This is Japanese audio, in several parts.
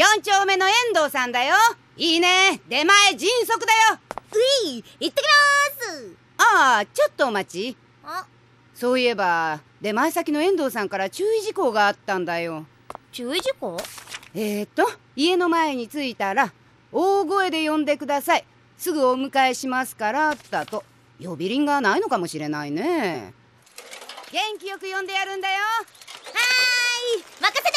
4丁目の遠藤さんだよ。いいね。出前迅速だよ。うい行ってきます。ああちょっとお待ち。あ。そういえば出前先の遠藤さんから注意事項があったんだよ。注意事項？えーと家の前に着いたら大声で呼んでください。すぐお迎えしますからだと。呼び鈴がないのかもしれないね。元気よく呼んでやるんだよ。はーい任せて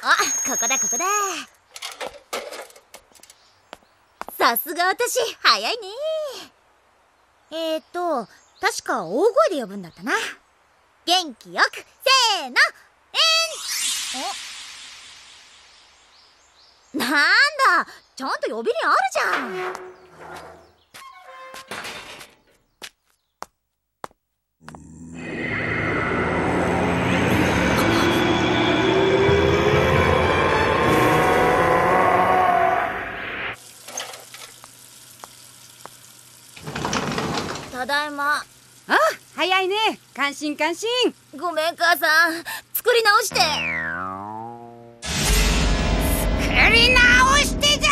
ここだここだ。さすが私早いね。えーと確か大声で呼ぶんだったな。元気よくせーのえん。なんだちゃんと呼び鈴あるじゃん。だいま。あ早いね。感心感心。ごめん母さん。作り直して。作り直してじゃ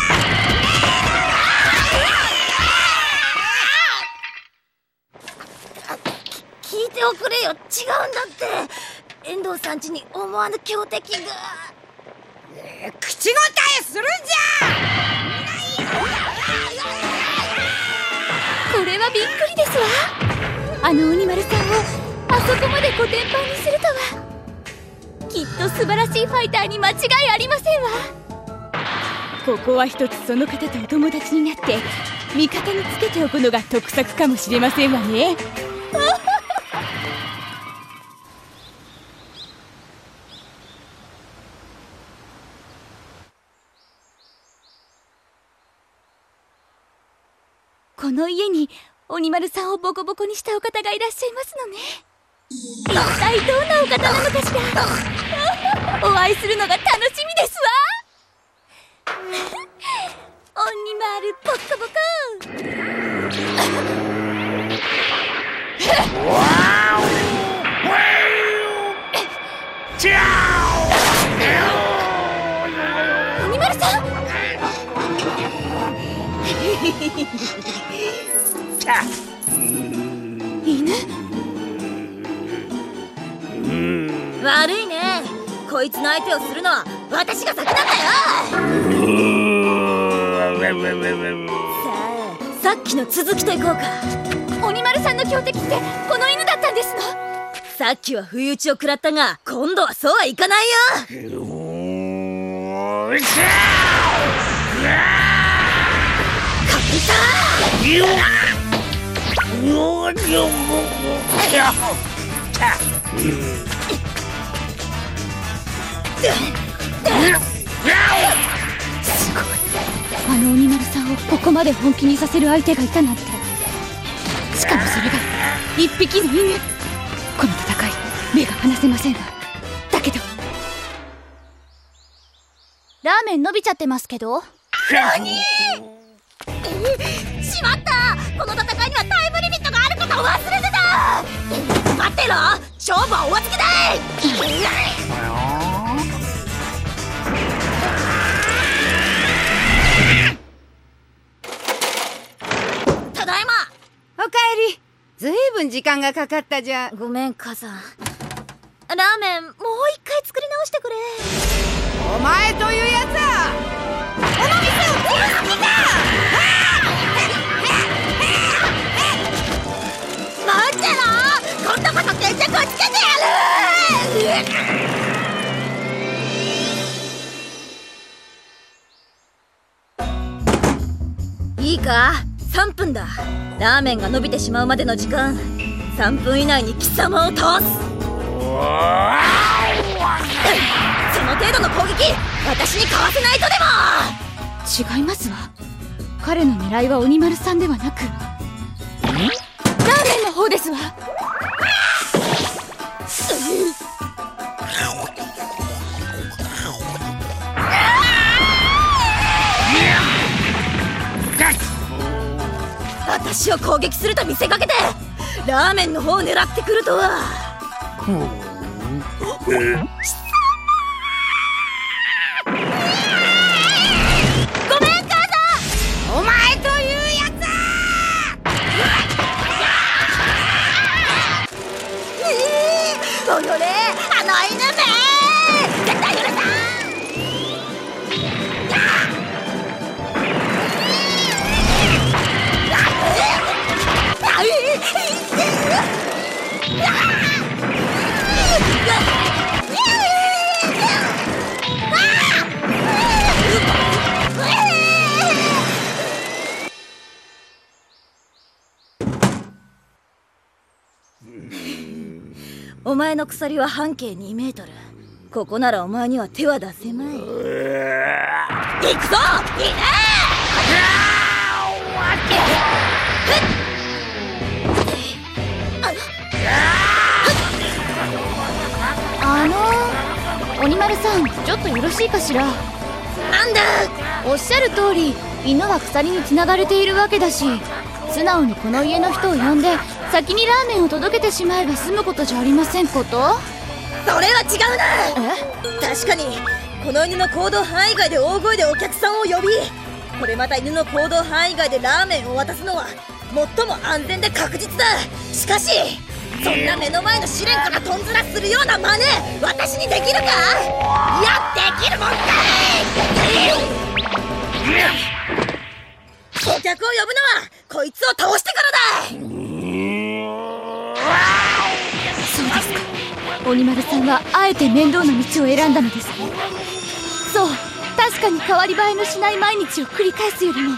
聞いておくれよ。違うんだって。遠藤さん家に思わぬ強敵が。口答えするんじはびっくりですわ。あの鬼丸さんをあそこまでコテンパンにするとは。きっと素晴らしいファイターに間違いありませんわ。ここは一つその方とお友達になって味方につけておくのが得策かもしれませんわね。この家に鬼丸さんをボコボコにしたお方がいらっしゃいますのね一体どんなお方なのかしらお会いするのが楽しみですわ鬼丸ボコボコ鬼丸さん犬？悪いね。こいつの相手をするのは私が先なんだよ。さあさっきの続きといこうか。鬼丸さんの強敵ってこの犬だったんですの。さっきは不意打ちを食らったが今度はそうはいかないよ。カピタあの鬼丸さんをここまで本気にさせる相手がいたなんて。しかもそれが一匹の犬この戦い目が離せません。わだけど。ラーメン伸びちゃってますけど。しまったろ。勝負はお預けだただいま。おかえり。ずいぶん時間がかかったじゃ。んごめん母さん。ラーメンもう一回作り直してくれ。お前というやつは。この店を殺す気か待今度こそ決着をつけてやる。いいか？3分だ。ラーメンが伸びてしまうまでの時間。3分以内に貴様を倒す。その程度の攻撃。私にかわせないとでも。違いますわ。彼の狙いは鬼丸さんではなく。ラーメンの方ですわ私を攻撃すると見せかけてラーメンの方を狙ってくるとはおのお前の鎖は半径2メートル。ここならお前には手は出せまい。行くぞ。いねあの鬼丸さんちょっとよろしいかしら？なんだおっしゃる通り犬は鎖につながれているわけだし素直にこの家の人を呼んで先にラーメンを届けてしまえば済むことじゃありませんこと？それは違うな！え？確かにこの犬の行動範囲外で大声でお客さんを呼びこれまた犬の行動範囲外でラーメンを渡すのは最も安全で確実だ。しかしそんな目の前の試練からとんずらするような真似私にできるか？いやできるもんかい！お客を呼ぶのはこいつを倒してからだそうですか。鬼丸さんはあえて面倒な道を選んだのです。そう。確かに変わり映えのしない毎日を繰り返すよりも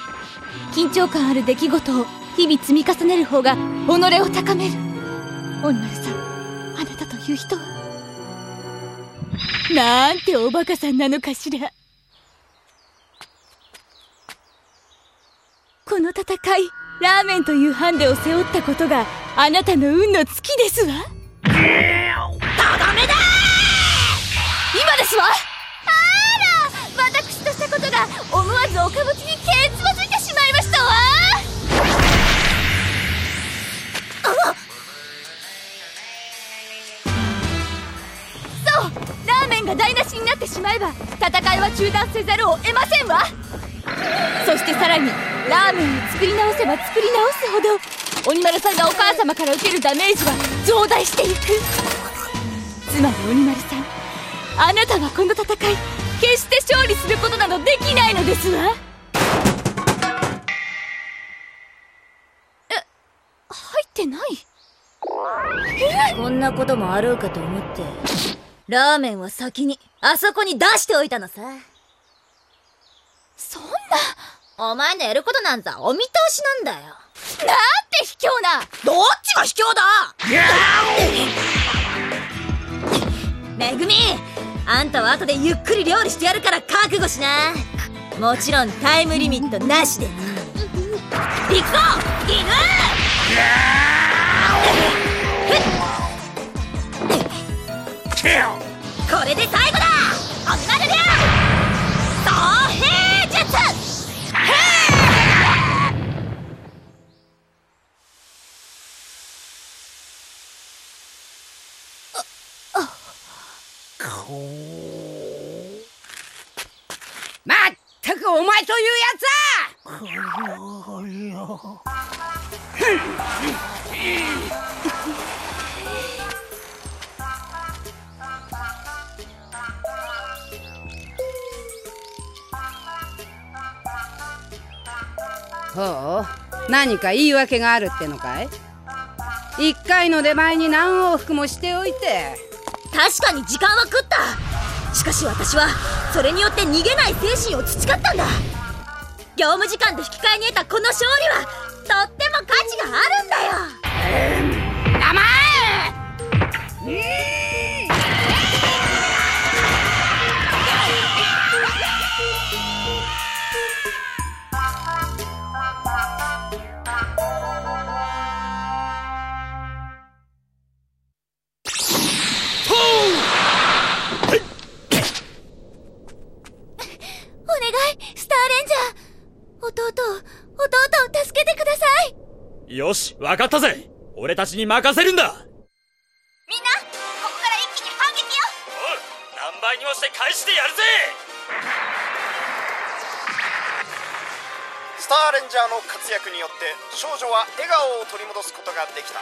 緊張感ある出来事を日々積み重ねる方が己を高める。鬼丸さんあなたという人は？なんておバカさんなのかしら。この戦いラーメンというハンデを背負ったことがあなたの運の月ですわ。とどめだ今ですわ。あら私としたことが思わず岡持ちにケツまずいてしまいましたわそう。ラーメンが台無しになってしまえば戦いは中断せざるを得ませんわ。そしてさらにラーメンを作り直せば作り直すほど鬼丸さんがお母様から受けるダメージは増大していく。つまり鬼丸さんあなたはこの戦い決して勝利することなどできないのですわ。え入ってない？こんなこともあろうかと思って。ラーメンは先にあそこに出しておいたのさ。そんな。お前のやることなんざお見通しなんだよ。なんて卑怯な。どっちが卑怯だ。めぐみあんたは後でゆっくり料理してやるから覚悟しな。もちろんタイムリミットなしで。な行くぞ犬。これで最後だ！おまるりゃ総平術まったくお前というやつほう。何か言い訳があるってのかい？一回の出前に何往復もしておいて。確かに時間は食った。しかし私はそれによって逃げない精神を培ったんだ。業務時間で引き換えに得たこの勝利はよし分かったぜ。俺たちに任せるんだ。みんなここから一気に反撃よ。おう何倍にもして返してやるぜ。スターレンジャーの活躍によって少女は笑顔を取り戻すことができた。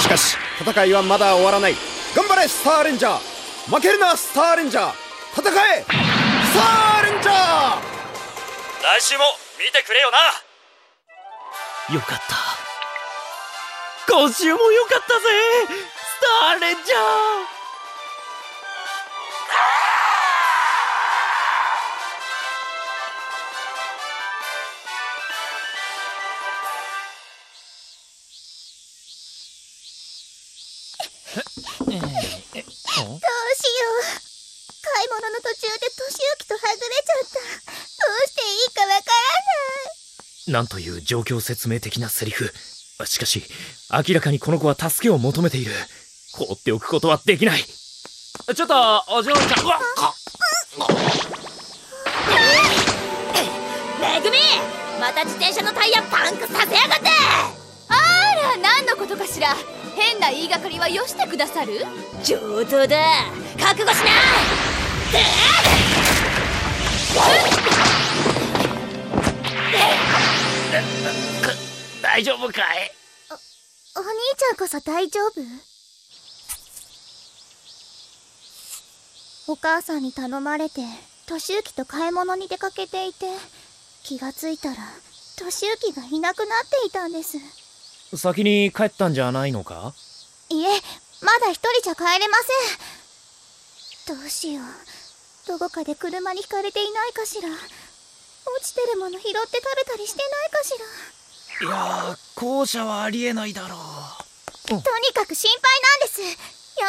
しかし戦いはまだ終わらない。頑張れスターレンジャー。負けるなスターレンジャー。戦えスターレンジャー。来週も見てくれよな。よかった。今週もよかったぜ。スターレンジャー。どうしよう。買い物の途中で俊之とはぐれちゃったどうしていいかわからなんという状況説明的なセリフ。しかし明らかにこの子は助けを求めている。放っておくことはできない。ちょっとお嬢ちゃん。うわっめぐみまた自転車のタイヤパンクさせやがって。あら何のことかしら。変な言いがかりはよしてくださる？上等だ。覚悟しな大丈夫かい？お兄ちゃんこそ大丈夫？お母さんに頼まれて俊之と買い物に出かけていて気がついたら俊之がいなくなっていたんです。先に帰ったんじゃないのか？いえまだ一人じゃ帰れません。どうしよう。どこかで車にひかれていないかしら。落ちてるもの拾って食べたりしてないかしらいやー後者はありえないだろとにかく心配なんです。ヤ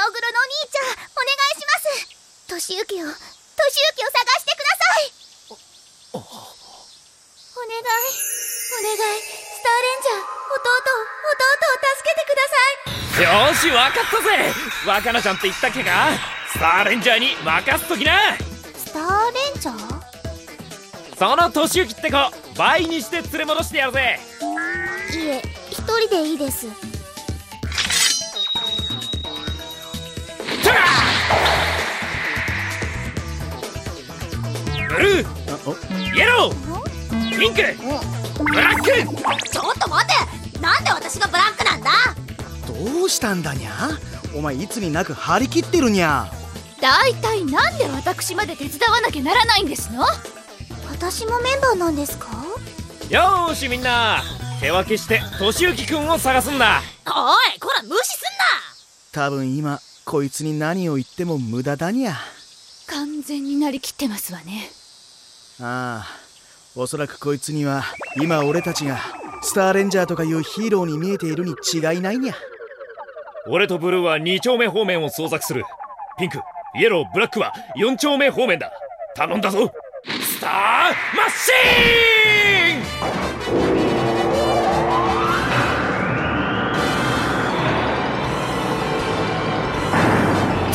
オグロのお兄ちゃんお願いします。俊之を俊之を探してください。お願いお願い。スターレンジャー弟を弟を助けてください。よしわかったぜ。若菜ちゃんって言ったっけか？スターレンジャーに任すときな。スターレンジャー？その年行って子倍にして連れ戻してやるぜいえ一人でいいです。ブルー。イエロー。ピンク。ブラック。ちょっと待って。なんで私がブラックなんだ？どうしたんだにゃ？お前いつになく張り切ってるにゃ。だいたいなんで私まで手伝わなきゃならないんですの？私もメンバーなんですか？よーしみんな手分けして俊之くんを探すんだ。おいこら無視すん多分今こいつに何を言っても無駄だにゃ。完全になりきってますわね。ああおそらくこいつには今俺たちがスターレンジャーとかいうヒーローに見えているに違いないにゃ。俺とブルーは2丁目方面を捜索する。ピンクイエローブラックは4丁目方面だ。頼んだぞ。スターマッシーン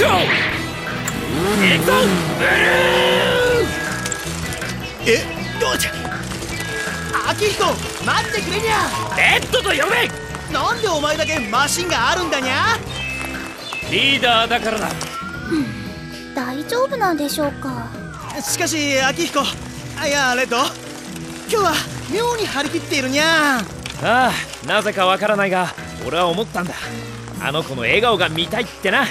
えどうじゃ秋彦待ってくれにゃ。ーレッドと呼べ。なんでお前だけマシンがあるんだにゃ。リーダーだからだ。大丈夫なんでしょうか？しかし秋彦あいやレッド今日は妙に張り切っているにゃ。ああなぜかわからないが俺は思ったんだ。あの子の笑顔が見たいってな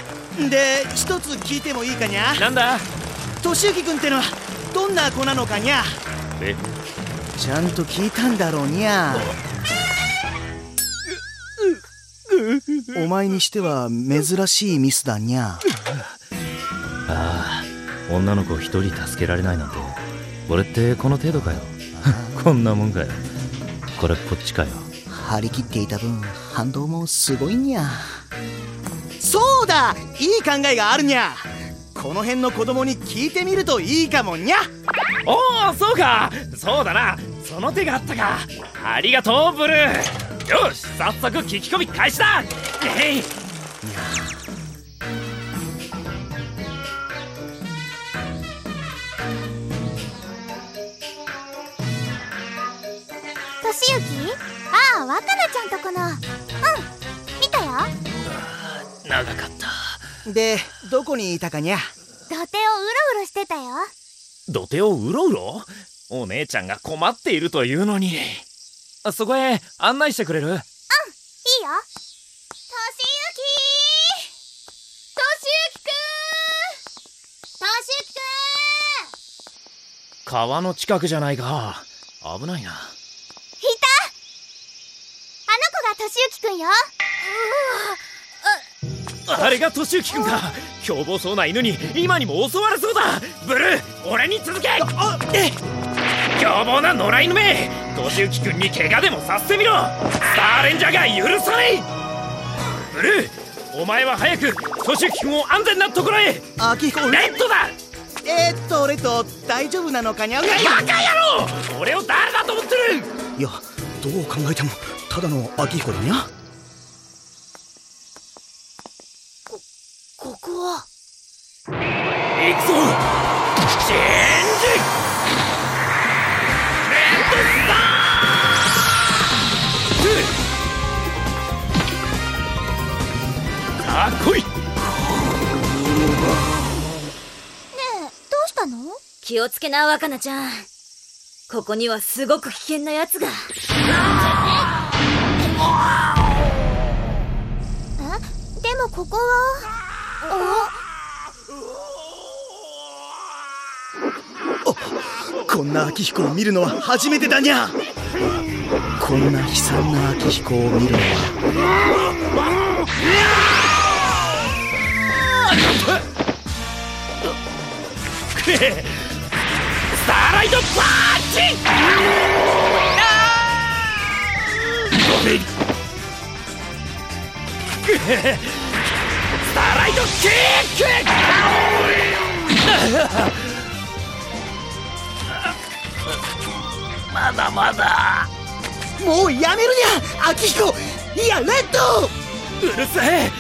で一つ聞いてもいいかにゃ？なんだ？俊之君ってのはどんな子なのかにゃ？え？ちゃんと聞いたんだろうにゃ。お前にしては珍しいミスだにゃ。ああ女の子一人助けられないなんて俺ってこの程度かよ。こんなもんかよ。これっぽっちかよ。張り切っていた分反動もすごいにゃそうだいい考えがあるにゃ。この辺の子供に聞いてみるといいかもにゃ。おおそうか。そうだな。その手があったか。ありがとうブルー。よし早速聞き込み開始だ。えいああは若菜ちゃんとこの長かった。でどこにいたかにゃ？土手をうろうろしてたよ。土手をうろうろ？お姉ちゃんが困っているというのに。あそこへ案内してくれる？いいよ。としゆきとしゆきくんとしゆきく川の近くじゃないか。危ないな。んいた。あの子がとしゆきくんよあれが敏之君か凶暴そうな犬に今にも襲われそうだ。ブルー俺に続け。あえ凶暴な野良犬め。敏之君に怪我でもさせてみろ。スターレンジャーが許さない。ブルーお前は早く敏之君を安全なところへ。あきこレッドだ。えー、っとレッド大丈夫なのかにゃバカ野郎。俺を誰だと思ってる。いやどう考えてもただの秋彦だにゃこ行くぞ。チェンジ。レッドスター。さあ来いねえどうしたの？気をつけな若菜ちゃん。ここにはすごく危険なやつがえ？でもここは？こんな秋彦を見るのは初めてだにゃ。こんな悲惨な秋彦を見るのは。スターライトパンチライトキック。まだまだ。もうやめるにゃ。秋彦いやレッド。うるせえ。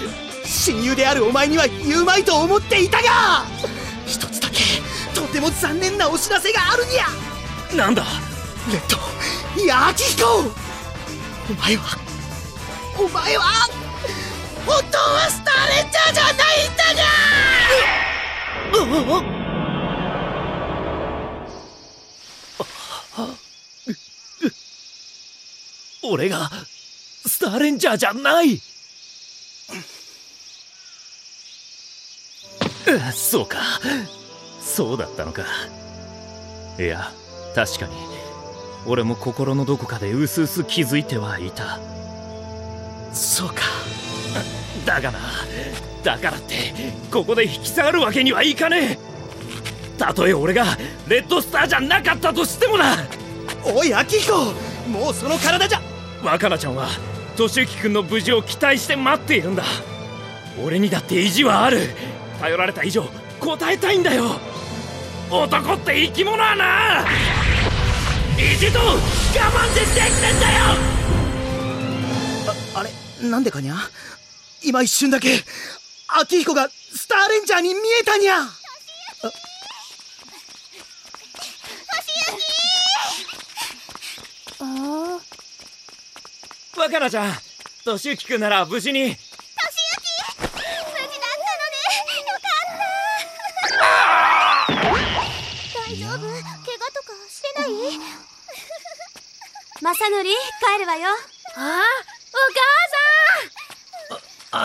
親友であるお前には言うまいと思っていたが。一つだけ。とても残念なお知らせがあるにゃ。なんだ？レッド。いや秋彦お前は。お前は本当はスターレンジャーじゃないんだが。俺がスターレンジャーじゃない。そうか。そうだったのか。いや確かに。俺も心のどこかでうすうす気づいてはいた。そうか。だがなだからってここで引き下がるわけにはいかねえ。たとえ俺がレッドスターじゃなかったとしてもな。おい秋彦もうその体じゃ。若菜ちゃんは俊之君の無事を期待して待っているんだ。俺にだって意地はある。頼られた以上答えたいんだよ。男って生き物はな意地と我慢でできてんだよ。あれなんでかにゃ？今一瞬だけ秋彦がスターレンジャーに見えたにゃ。あ若菜ちゃん。俊之君なら無事に。無事だったのね。よかった。大丈夫？怪我とかしてない？正則帰るわよああ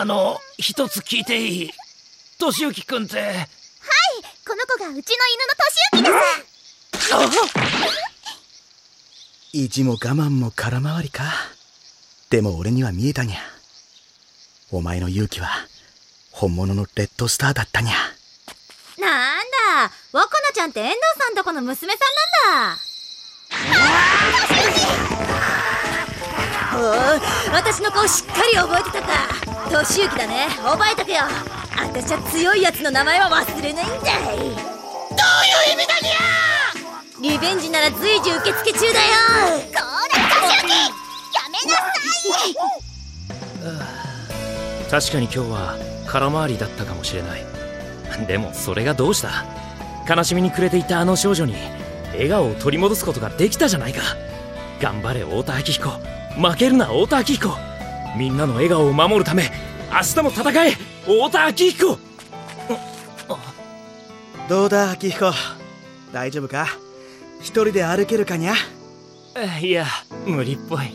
の一つ聞いていい？俊之君って。はいこの子がうちの犬の俊之です。意地も我慢も空回りか。でも俺には見えたにゃ。お前の勇気は本物のレッドスターだったにゃ。なんだ若菜ちゃんって遠藤さんとこの娘さんなんだおお私の顔しっかり覚えてたか。俊之だね。覚えとくよ。私は強いやつの名前は忘れないんだい。どういう意味だにゃリベンジなら随時受付中だよ。こら俊之やめなさい！確かに今日は空回りだったかもしれない。でもそれがどうした？悲しみに暮れていたあの少女に笑顔を取り戻すことができたじゃないか。頑張れ太田明彦負けるな太田昭彦みんなの笑顔を守るため明日も戦え太田昭彦どうだ秋彦大丈夫か？一人で歩けるかにゃ？いや無理っぽい。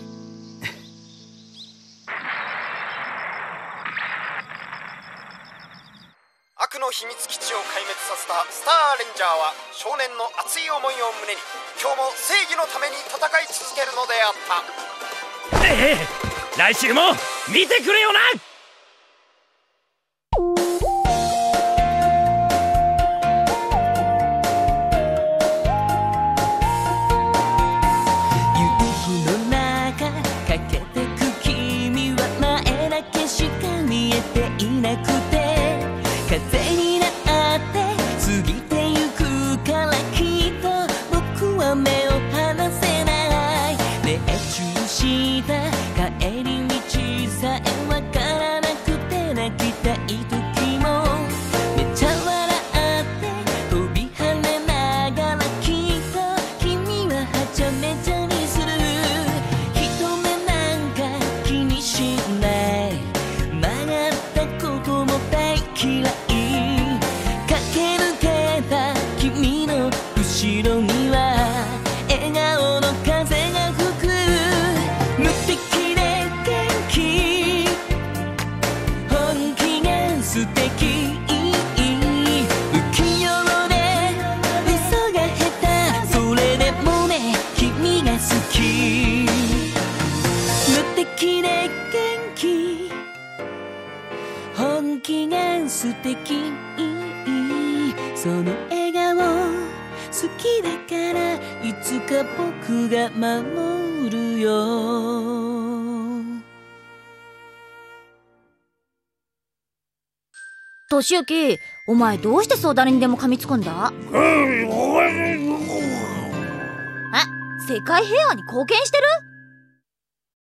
悪の秘密基地を壊滅させたスターレンジャーは少年の熱い思いを胸に今日も正義のために戦い続けるのであったええ来週も見てくれよな！としゆきお前どうしてそう誰にでも噛みつくんだ？え世界平和に貢献してる？